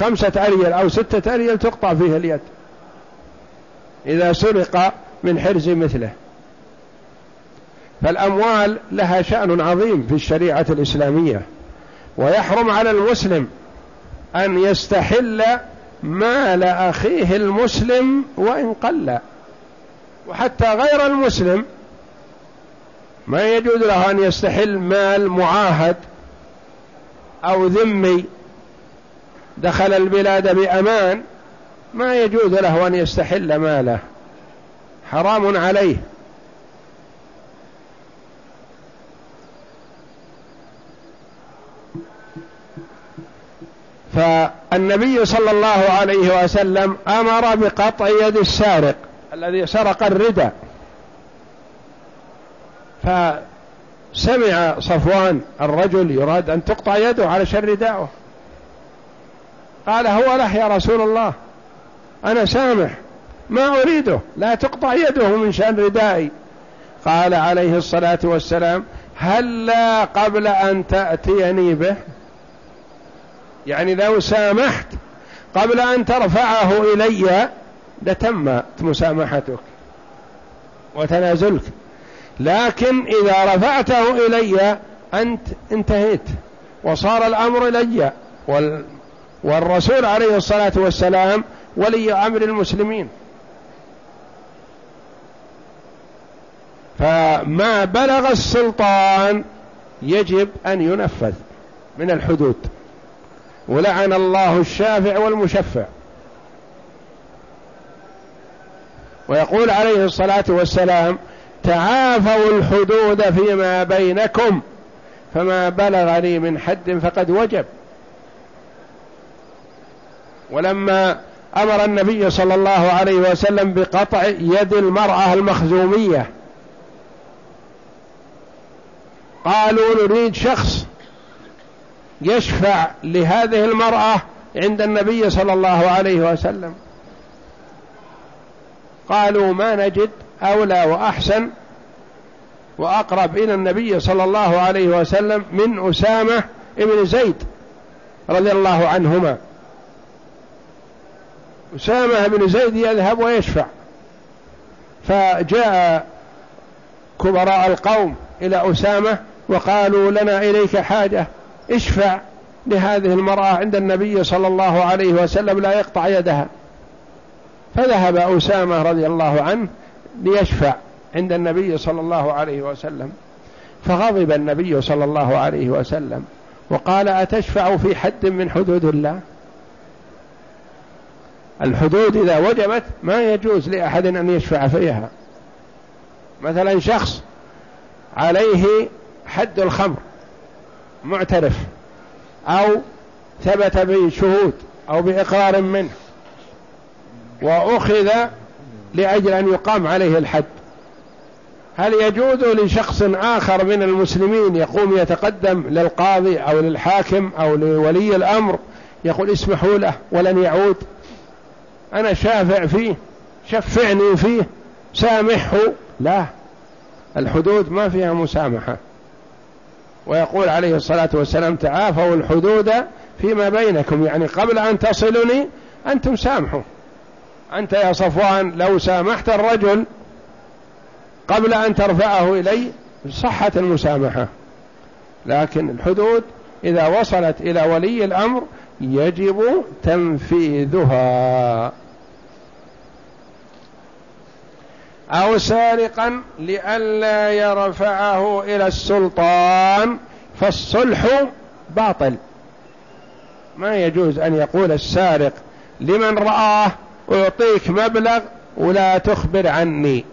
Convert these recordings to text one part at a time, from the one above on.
خمسة أريل أو ستة أريل تقطع فيه اليد. إذا سرق من حرز مثله. فالأموال لها شأن عظيم في الشريعة الإسلامية. ويحرم على المسلم أن يستحل مال أخيه المسلم وإن قل. وحتى غير المسلم ما يجوز له أن يستحل مال معاهد أو ذمي دخل البلاد بأمان ما يجوز له أن يستحل ماله. حرام عليه. فالنبي صلى الله عليه وسلم أمر بقطع يد السارق الذي سرق الردى. فسمع صفوان الرجل يراد أن تقطع يده على شر رداءه قال هو له يا رسول الله. أنا سامح. ما أريده. لا تقطع يده من شأن ردائي. قال عليه الصلاة والسلام هل لا قبل أن تأتيني به؟ يعني لو سامحت قبل أن ترفعه إلي لتمت مسامحتك وتنازلك. لكن إذا رفعته إلي أنت انتهيت. وصار الأمر إلي. والرسول عليه الصلاة والسلام ولي أمر المسلمين. فما بلغ السلطان يجب أن ينفذ من الحدود. ولعن الله الشافع والمشفع. ويقول عليه الصلاة والسلام تعافوا الحدود فيما بينكم فما بلغ لي من حد فقد وجب. ولما أمر النبي صلى الله عليه وسلم بقطع يد المرأة المخزومية. قالوا نريد شخص يشفع لهذه المرأة عند النبي صلى الله عليه وسلم. قالوا ما نجد أولى وأحسن وأقرب إلى النبي صلى الله عليه وسلم من أسامة ابن زيد رضي الله عنهما. أسامة بن زيد يذهب ويشفع. فجاء كبراء القوم إلى أسامة وقالوا لنا إليك حاجة اشفع لهذه المرأة عند النبي صلى الله عليه وسلم لا يقطع يدها. فذهب أسامة رضي الله عنه ليشفع عند النبي صلى الله عليه وسلم. فغضب النبي صلى الله عليه وسلم وقال أتشفع في حد من حدود الله؟ الحدود إذا وجبت ما يجوز لأحد أن يشفع فيها. مثلا شخص عليه حد الخمر معترف أو ثبت بشهود أو بإقرار منه وأخذ لأجل أن يقام عليه الحد. هل يجوز لشخص آخر من المسلمين يقوم يتقدم للقاضي أو للحاكم أو لولي الأمر يقول اسمحوا له ولن يعود؟ أنا شافع فيه شفعني فيه سامحه. لا الحدود ما فيها مسامحة. ويقول عليه الصلاة والسلام تعافوا الحدود فيما بينكم يعني قبل أن تصلني أنتم سامحوا. أنت يا صفوان لو سامحت الرجل قبل أن ترفعه إلي صحت المسامحة. لكن الحدود إذا وصلت إلى ولي الأمر يجب تنفيذها. أو سارقا لئلا يرفعه إلى السلطان فالصلح باطل. ما يجوز أن يقول السارق لمن رآه أعطيك مبلغ ولا تخبر عني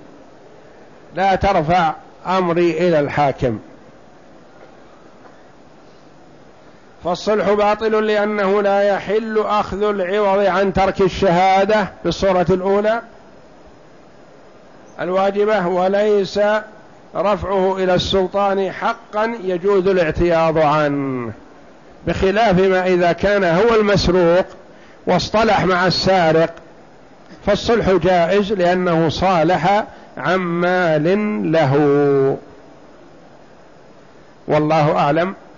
لا ترفع أمري إلى الحاكم. فالصلح باطل لأنه لا يحل أخذ العوض عن ترك الشهادة. بالصورة الأولى الواجبة وليس رفعه إلى السلطان حقا يجوز الاعتياض عنه. بخلاف ما إذا كان هو المسروق واصطلح مع السارق فالصلح جائز لأنه صالح عن مال له. والله أعلم.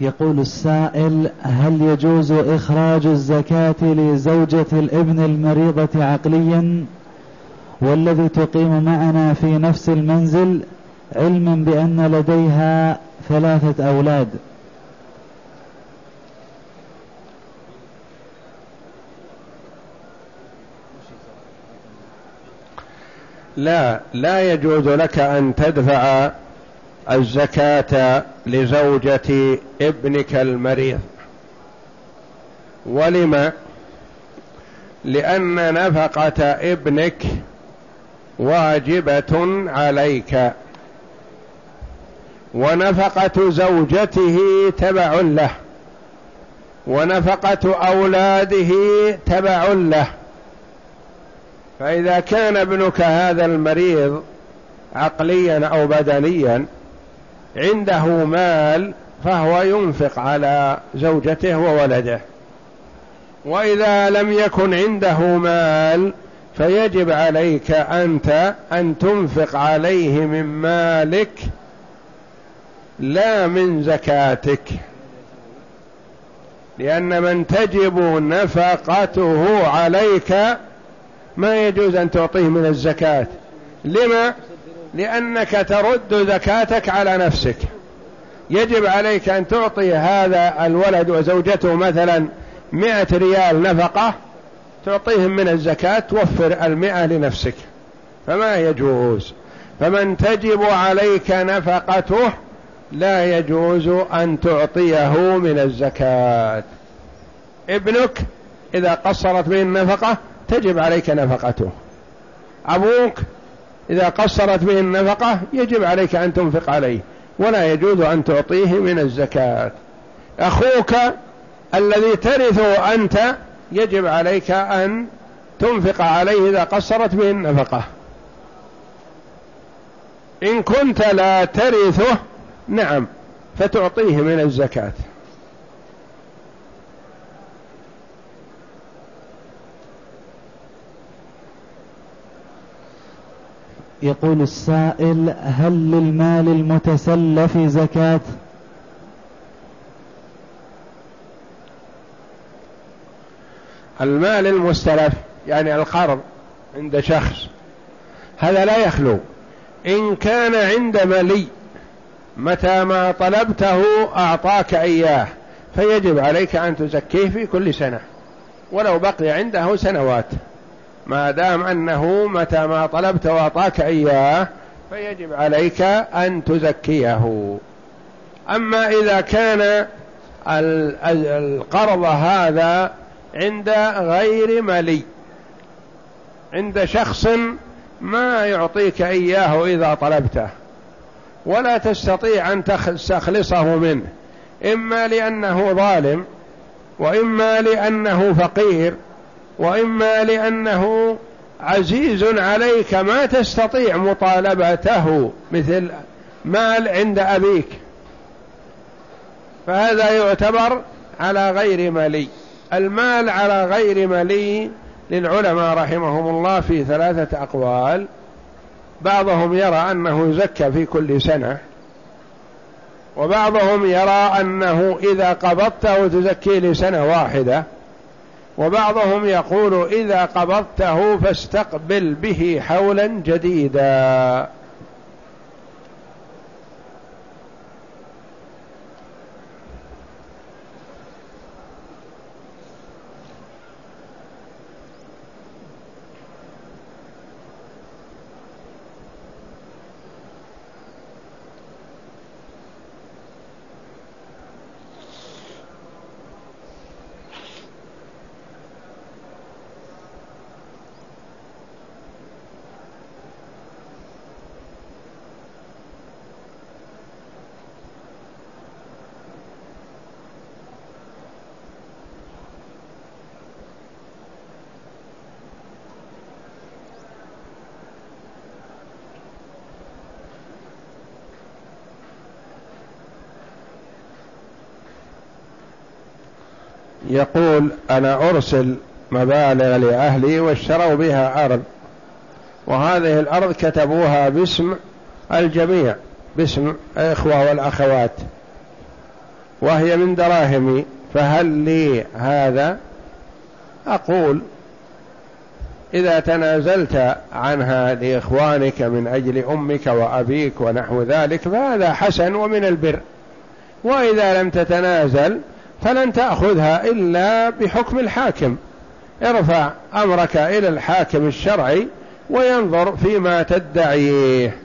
يقول السائل هل يجوز إخراج الزكاة لزوجة الابن المريضة عقليا؟ والذي تقيم معنا في نفس المنزل علما بأن لديها ثلاثة أولاد. لا لا يجوز لك أن تدفع الزكاة لزوجة ابنك المريض. ولم لأن نفقة ابنك واجبة عليك. ونفقة زوجته تبع له. ونفقة أولاده تبع له. فإذا كان ابنك هذا المريض عقليا أو بدنيا عنده مال فهو ينفق على زوجته وولده. وإذا لم يكن عنده مال فيجب عليك أنت أن تنفق عليه من مالك لا من زكاتك. لأن من تجب نفقته عليك ما يجوز أن تعطيه من الزكاة. لما؟ لأنك ترد زكاتك على نفسك. يجب عليك أن تعطي هذا الولد وزوجته مثلا مئة ريال نفقة تعطيهم من الزكاة توفر المئة لنفسك. فما يجوز. فمن تجب عليك نفقته لا يجوز أن تعطيه من الزكاة. ابنك إذا قصرت به النفقة تجب عليك نفقته. أبوك إذا قصرت به النفقة يجب عليك أن تنفق عليه ولا يجوز أن تعطيه من الزكاة. أخوك الذي ترثه أنت يجب عليك أن تنفق عليه إذا قصرت به النفقة. إن كنت لا ترثه نعم فتعطيه من الزكاة. يقول السائل هل للمال المتسلف زكاة؟ المال المستلف يعني القرض عند شخص هذا لا يخلو. إن كان عند ملي متى ما طلبته أعطاك إياه فيجب عليك أن تزكيه في كل سنة ولو بقي عنده سنوات. ما دام أنه متى ما طلبت وأعطاك إياه فيجب عليك أن تزكيه. أما إذا كان القرض هذا عند غير ملي عند شخص ما يعطيك إياه إذا طلبته ولا تستطيع أن تستخلصه منه إما لأنه ظالم وإما لأنه فقير. وإما لأنه عزيز عليك ما تستطيع مطالبته مثل مال عند أبيك. فهذا يعتبر على غير ملي. المال على غير ملي للعلماء رحمهم الله في ثلاثة أقوال. بعضهم يرى أنه يزكى في كل سنة. وبعضهم يرى أنه إذا قبضته تزكي لسنة واحدة. وبعضهم يقول إذا قبضته فاستقبل به حولا جديدا. يقول أنا أرسل مبالغ لأهلي واشتروا بها أرض وهذه الأرض كتبوها باسم الجميع باسم الإخوة والأخوات وهي من دراهمي فهل لي هذا؟ أقول إذا تنازلت عنها لإخوانك من أجل أمك وأبيك ونحو ذلك فهذا حسن ومن البر وإذا لم تتنازل فلن تأخذها إلا بحكم الحاكم. ارفع أمرك إلى الحاكم الشرعي وينظر فيما تدعيه.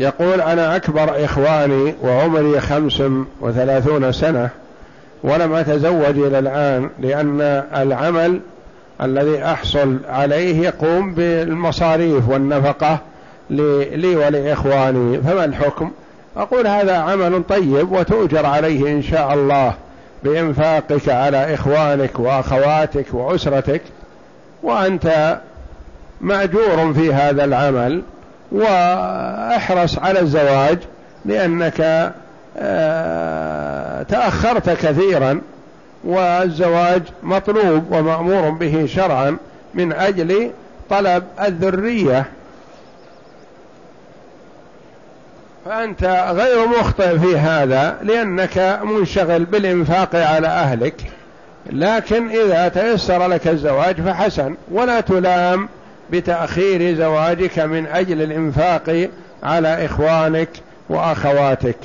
يقول أنا أكبر إخواني وعمري خمس وثلاثون سنة ولم أتزوج إلى الآن لأن العمل الذي أحصل عليه يقوم بالمصاريف والنفقة لي ولإخواني فما الحكم؟ أقول هذا عمل طيب وتؤجر عليه إن شاء الله بإنفاقك على إخوانك وأخواتك وأسرتك وأنت مأجور في هذا العمل. وأحرص على الزواج لأنك آه، تأخرت كثيرا والزواج مطلوب ومأمور به شرعا من أجل طلب الذرية. فأنت غير مخطئ في هذا لأنك منشغل بالإنفاق على أهلك لكن إذا تيسر لك الزواج فحسن ولا تلام بتأخير زواجك من أجل الإنفاق على إخوانك وأخواتك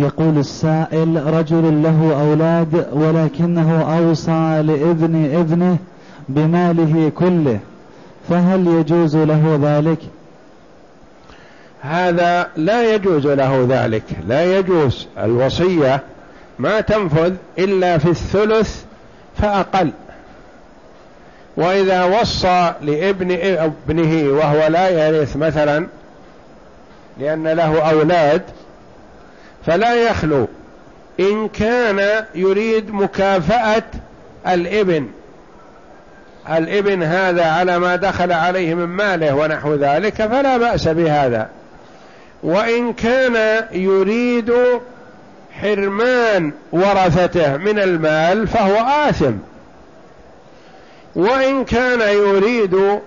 يقول السائل رجل له أولاد ولكنه أوصى لابن ابنه بماله كله فهل يجوز له ذلك؟ هذا لا يجوز له ذلك لا يجوز الوصية ما تنفذ إلا في الثلث فأقل. وإذا وصى لابن ابنه وهو لا يرث مثلا لأن له أولاد فلا يخلو. إن كان يريد مكافأة الابن الابن هذا على ما دخل عليه من ماله ونحو ذلك فلا بأس بهذا. وإن كان يريد حرمان ورثته من المال فهو آثم. وإن كان يريد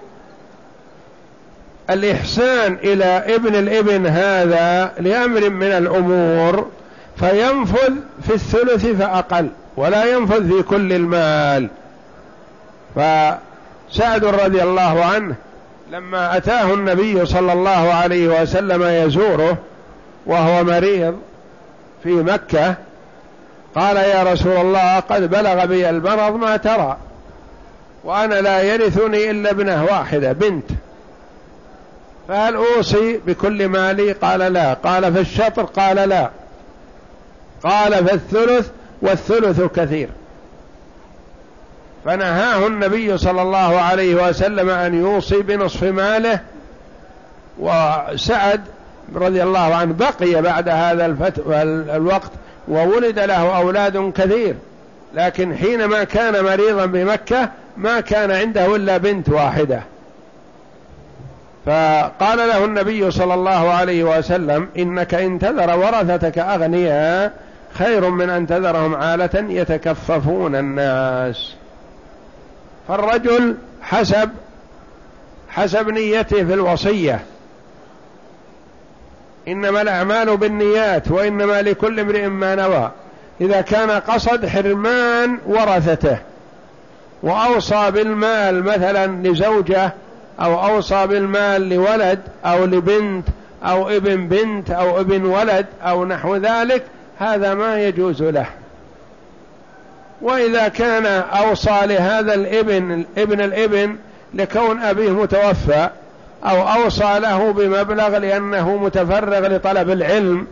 الإحسان إلى ابن الابن هذا لأمر من الأمور فينفذ في الثلث فأقل ولا ينفذ في كل المال. فسعد رضي الله عنه لما أتاه النبي صلى الله عليه وسلم يزوره وهو مريض في مكة قال يا رسول الله قد بلغ بي المرض ما ترى وأنا لا يرثني إلا ابنة واحدة بنت. فهل أوصي بكل مالي قال لا. قال في الشطر؟ قال لا. قال في الثلث والثلث كثير. فنهاه النبي صلى الله عليه وسلم أن يوصي بنصف ماله وسعد رضي الله عنه بقي بعد هذا الوقت وولد له أولاد كثير لكن حينما كان مريضا بمكة ما كان عنده إلا بنت واحدة. فقال له النبي صلى الله عليه وسلم إنك إن تذر ورثتك أغنياء خير من أن تذرهم عالة يتكففون الناس. فالرجل حسب حسب نيته في الوصية. إنما الأعمال بالنيات وإنما لكل امرئ ما نوى. إذا كان قصد حرمان ورثته وأوصى بالمال مثلا لزوجة أو أوصى بالمال لولد أو لبنت أو ابن بنت أو ابن ولد أو نحو ذلك هذا ما يجوز له. وإذا كان أوصى لهذا الابن ابن الابن لكون أبيه متوفى أو أوصى له بمبلغ لأنه متفرغ لطلب العلم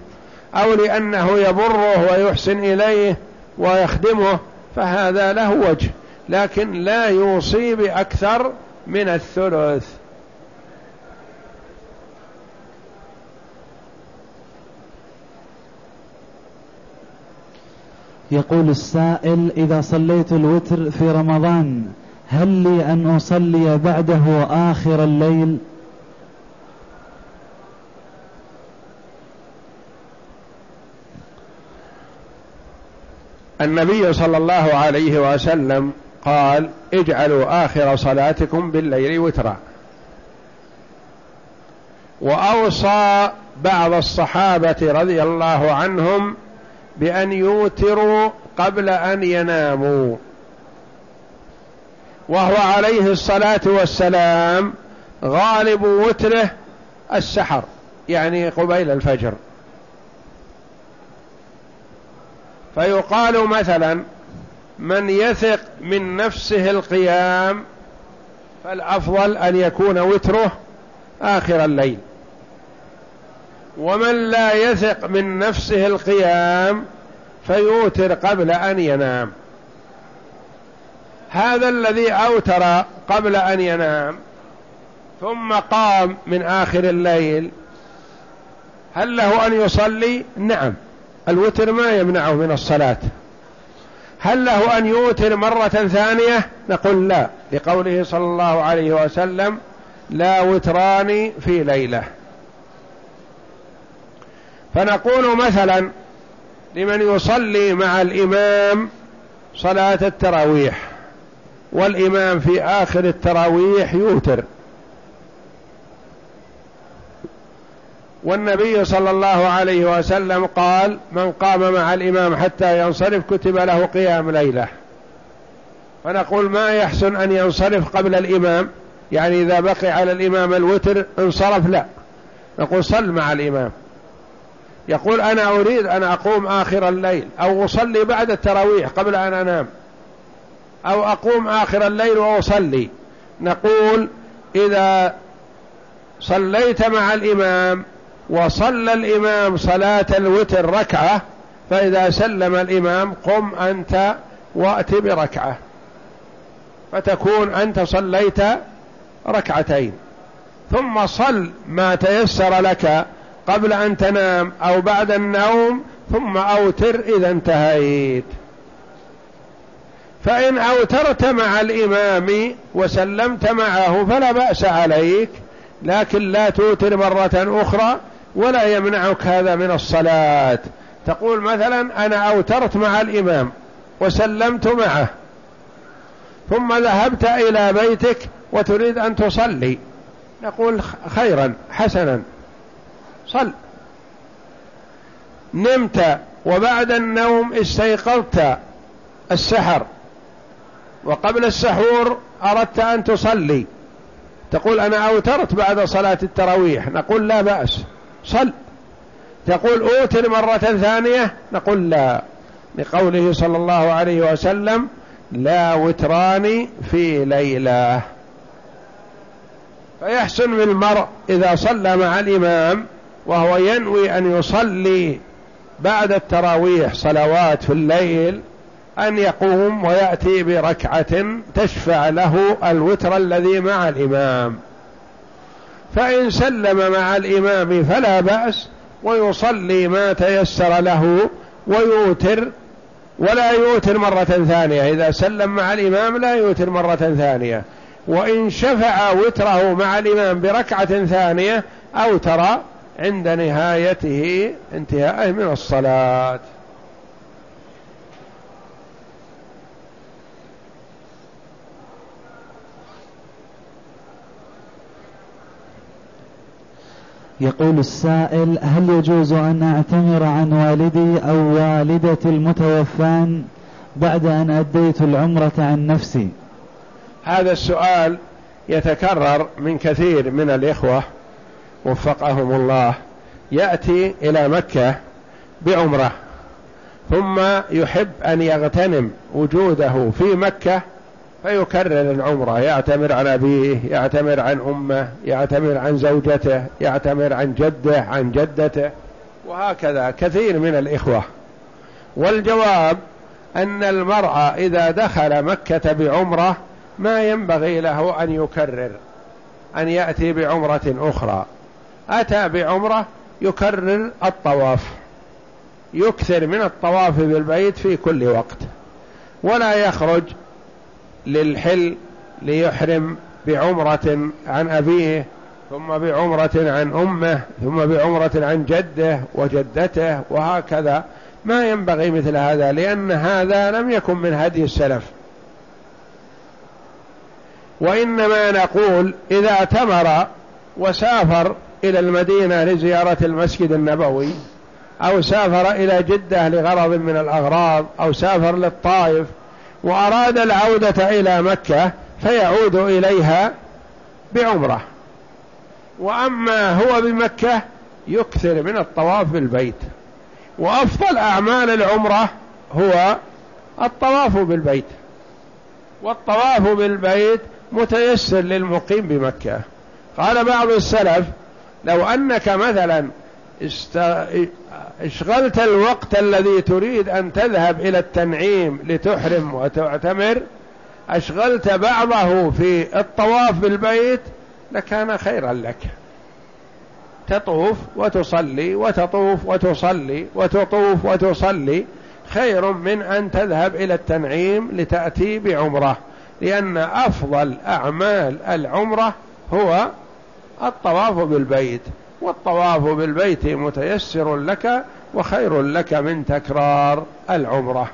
أو لأنه يبره ويحسن إليه ويخدمه فهذا له وجه لكن لا يوصي بأكثر من الثلث. يقول السائل إذا صليت الوتر في رمضان هل لي أن أصلي بعده آخر الليل؟ النبي صلى الله عليه وسلم قال اجعلوا آخر صلاتكم بالليل وترا. وأوصى بعض الصحابة رضي الله عنهم بأن يوتروا قبل أن يناموا. وهو عليه الصلاة والسلام غالب وتره السحر يعني قبيل الفجر. فيقال مثلا من يثق من نفسه القيام فالأفضل أن يكون وتره آخر الليل. ومن لا يثق من نفسه القيام فيوتر قبل أن ينام. هذا الذي أوتر قبل أن ينام ثم قام من آخر الليل هل له أن يصلي؟ نعم. الوتر ما يمنعه من الصلاة. هل له أن يوتر مرة ثانية؟ نقول لا. لقوله صلى الله عليه وسلم لا وتران في ليلة. فنقول مثلا لمن يصلي مع الإمام صلاة التراويح والإمام في آخر التراويح يوتر. والنبي صلى الله عليه وسلم قال من قام مع الإمام حتى ينصرف كتب له قيام ليلة. فنقول ما يحسن أن ينصرف قبل الإمام؟ يعني إذا بقي على الإمام الوتر انصرف لا. نقول صل مع الإمام. يقول أنا أريد أن أقوم آخر الليل أو أصلي بعد التراويح قبل أن أنام. أو أقوم آخر الليل وأصلي. نقول إذا صليت مع الإمام وصلى الإمام صلاة الوتر ركعة فإذا سلم الإمام قم أنت وأت بركعة. فتكون أنت صليت ركعتين. ثم صل ما تيسر لك قبل أن تنام أو بعد النوم ثم أوتر إذا انتهيت. فإن أوترت مع الإمام وسلمت معه فلا بأس عليك لكن لا توتر مرة أخرى ولا يمنعك هذا من الصلاة. تقول مثلا أنا أوترت مع الإمام وسلمت معه ثم ذهبت إلى بيتك وتريد أن تصلي. نقول خيرا حسنا. صل. نمت وبعد النوم استيقظت السحر. وقبل السحور أردت أن تصلي. تقول أنا أوترت بعد صلاة التراويح. نقول لا بأس. صل. تقول أوتر مرة ثانية. نقول لا. لقوله صلى الله عليه وسلم لا وتران في ليلة. فيحسن بالمرء إذا صلى مع الإمام وهو ينوي أن يصلي بعد التراويح صلوات في الليل أن يقوم ويأتي بركعة تشفع له الوتر الذي مع الإمام. فإن سلم مع الإمام فلا بأس ويصلي ما تيسر له ويوتر ولا يوتر مرة ثانية. إذا سلم مع الإمام لا يوتر مرة ثانية. وإن شفع وتره مع الإمام بركعة ثانية أوتر عند نهايته انتهاءه من الصلاة. يقول السائل هل يجوز أن أعتمر عن والدي أو والدتي المتوفان بعد أن أديت العمرة عن نفسي؟ هذا السؤال يتكرر من كثير من الإخوة. وفقهم الله يأتي إلى مكة بعمرة ثم يحب أن يغتنم وجوده في مكة فيكرر العمرة يعتمر عن أبيه يعتمر عن أمه يعتمر عن زوجته يعتمر عن جده عن جدته وهكذا كثير من الإخوة. والجواب أن المرء إذا دخل مكة بعمرة ما ينبغي له أن يكرر أن يأتي بعمرة أخرى. أتى بعمرة يكرر الطواف يكثر من الطواف بالبيت في كل وقت ولا يخرج للحل ليحرم بعمرة عن أبيه ثم بعمرة عن أمه ثم بعمرة عن جده وجدته وهكذا. ما ينبغي مثل هذا لأن هذا لم يكن من هدي السلف. وإنما نقول إذا اعتمر وسافر إلى المدينة لزيارة المسجد النبوي أو سافر إلى جدة لغرض من الأغراض أو سافر للطائف وأراد العودة إلى مكة فيعود إليها بعمرة. وأما هو بمكة يكثر من الطواف بالبيت. وأفضل أعمال العمرة هو الطواف بالبيت. والطواف بالبيت متيسر للمقيم بمكة. قال بعض السلف لو أنك مثلا اشغلت الوقت الذي تريد أن تذهب إلى التنعيم لتحرم وتعتمر أشغلت بعضه في الطواف بالبيت لكان خيرا لك. تطوف وتصلي وتطوف وتصلي وتطوف وتصلي خير من أن تذهب إلى التنعيم لتأتي بعمرة لأن أفضل أعمال العمرة هو الطواف بالبيت والطواف بالبيت متيسر لك وخير لك من تكرار العمرة.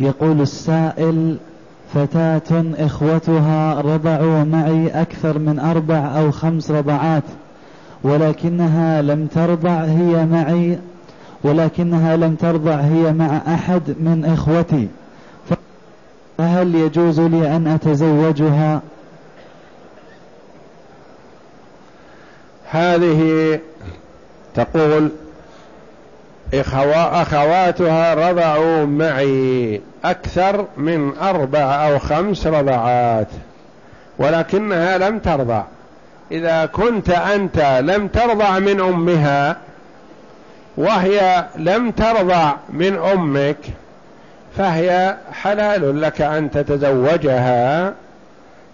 يقول السائل فتاة إخوتها رضعوا معي أكثر من أربع أو خمس رضعات ولكنها لم ترضع هي معي ولكنها لم ترضع هي مع أحد من إخوتي. فهل يجوز لي أن أتزوجها؟ هذه تقول أخواتها رضعوا معي أكثر من أربع أو خمس رضعات ولكنها لم ترضع. إذا كنت أنت لم ترضع من أمها وهي لم ترضع من أمك فهي حلال لك أن تتزوجها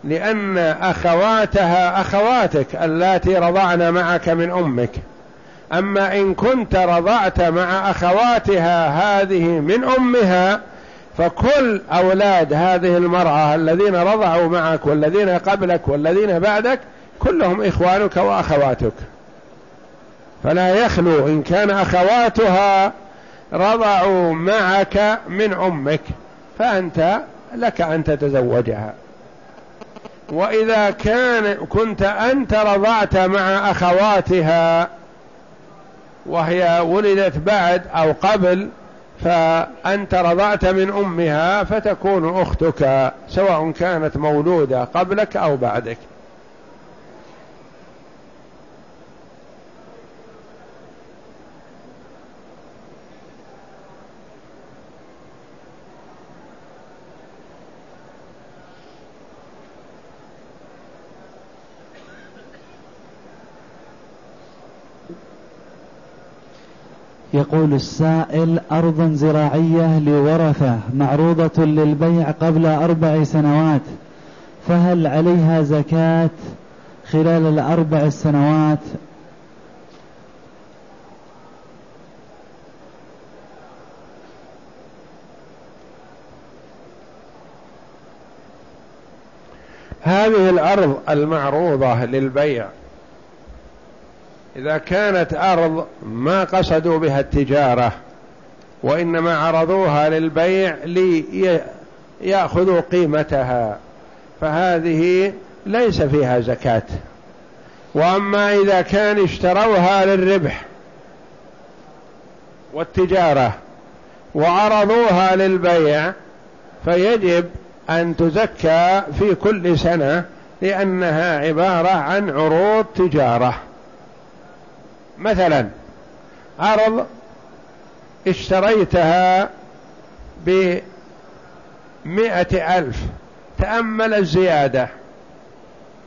لأن أخواتها أخواتك اللاتي رضعن معك من أمك. أما إن كنت رضعت مع أخواتها هذه من أمها فكل أولاد هذه المرأة الذين رضعوا معك والذين قبلك والذين بعدك كلهم إخوانك وأخواتك. فلا يخلو إن كان أخواتها رضعوا معك من أمك فأنت لك أن تتزوجها. وإذا كان كنت أنت رضعت مع أخواتها وهي ولدت بعد أو قبل فأنت رضعت من أمها فتكون أختك سواء كانت مولودة قبلك أو بعدك. يقول السائل أرض زراعية لورثة معروضة للبيع قبل أربع سنوات فهل عليها زكاة خلال الأربع السنوات هذه الأرض المعروضة للبيع إذا كانت أرض ما قصدوا بها التجارة وإنما عرضوها للبيع ليأخذوا قيمتها فهذه ليس فيها زكاة. وأما إذا كان اشتروها للربح والتجارة وعرضوها للبيع فيجب أن تزكى في كل سنة لأنها عبارة عن عروض تجارة. مثلا عرض اشتريتها بمئة ألف تأمل الزيادة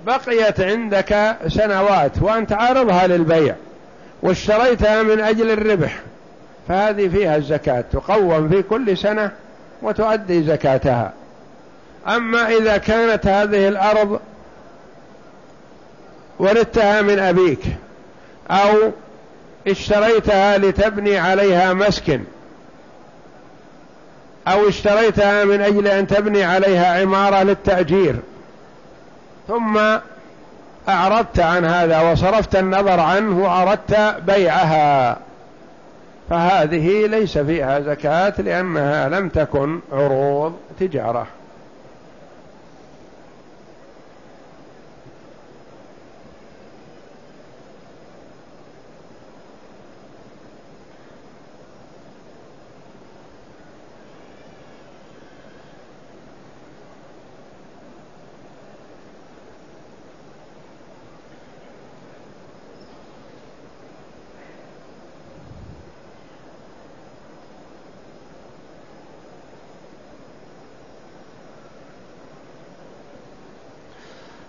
بقيت عندك سنوات وأنت عارضها للبيع واشتريتها من أجل الربح فهذه فيها الزكاة تقوم في كل سنة وتؤدي زكاتها. أما إذا كانت هذه الأرض وردتها من أبيك أو اشتريتها لتبني عليها مسكن. أو اشتريتها من أجل أن تبني عليها عمارة للتأجير. ثم أعرضت عن هذا وصرفت النظر عنه وأردت بيعها. فهذه ليس فيها زكاة لأنها لم تكن عروض تجارة.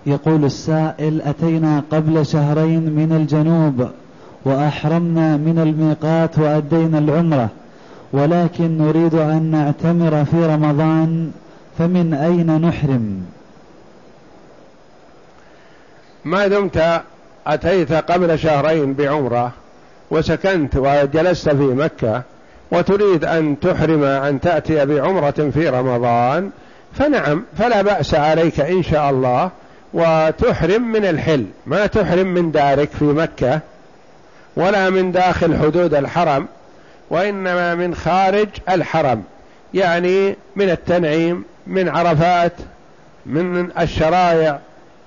يقول السائل أتينا قبل شهرين من الجنوب وأحرمنا من الميقات وأدينا العمرة ولكن نريد أن نعتمر في رمضان فمن أين نحرم؟ ما دمت أتيت قبل شهرين بعمرة وسكنت وجلست في مكة وتريد أن تحرم أن تأتي بعمرة في رمضان فنعم فلا بأس عليك إن شاء الله وتحرم من الحل. ما تحرم من دارك في مكة ولا من داخل حدود الحرم وإنما من خارج الحرم. يعني من التنعيم من عرفات من الشرايع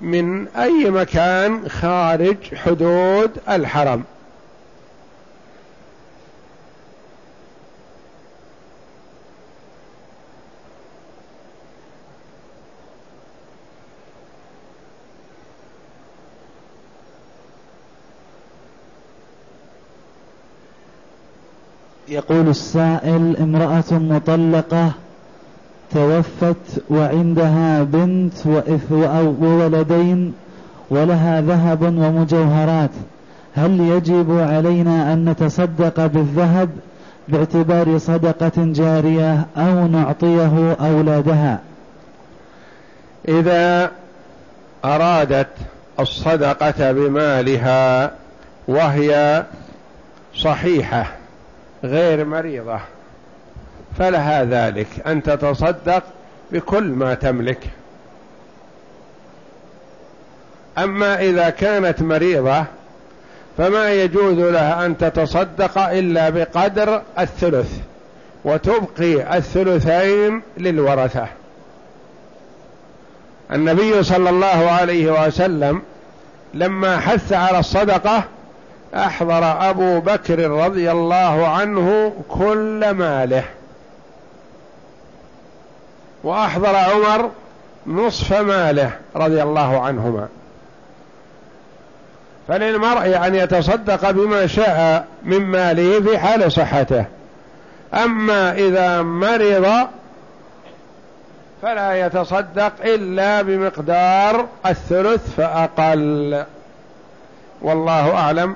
من أي مكان خارج حدود الحرم. يقول السائل امرأة مطلقة توفت وعندها بنت وولدين ولها ذهب ومجوهرات. هل يجب علينا أن نتصدق بالذهب باعتبار صدقة جارية أو نعطيه أولادها؟ إذا أرادت الصدقة بمالها وهي صحيحة غير مريضة. فلها ذلك. أن تتصدق بكل ما تملك. أما إذا كانت مريضة فما يجوز لها أن تتصدق إلا بقدر الثلث وتبقي الثلثين للورثة. النبي صلى الله عليه وسلم لما حث على الصدقة أحضر أبو بكر رضي الله عنه كل ماله. وأحضر عمر نصف ماله رضي الله عنهما. فللمرء أن يتصدق بما شاء من ماله في حال صحته. أما إذا مرض فلا يتصدق إلا بمقدار الثلث فأقل. والله أعلم.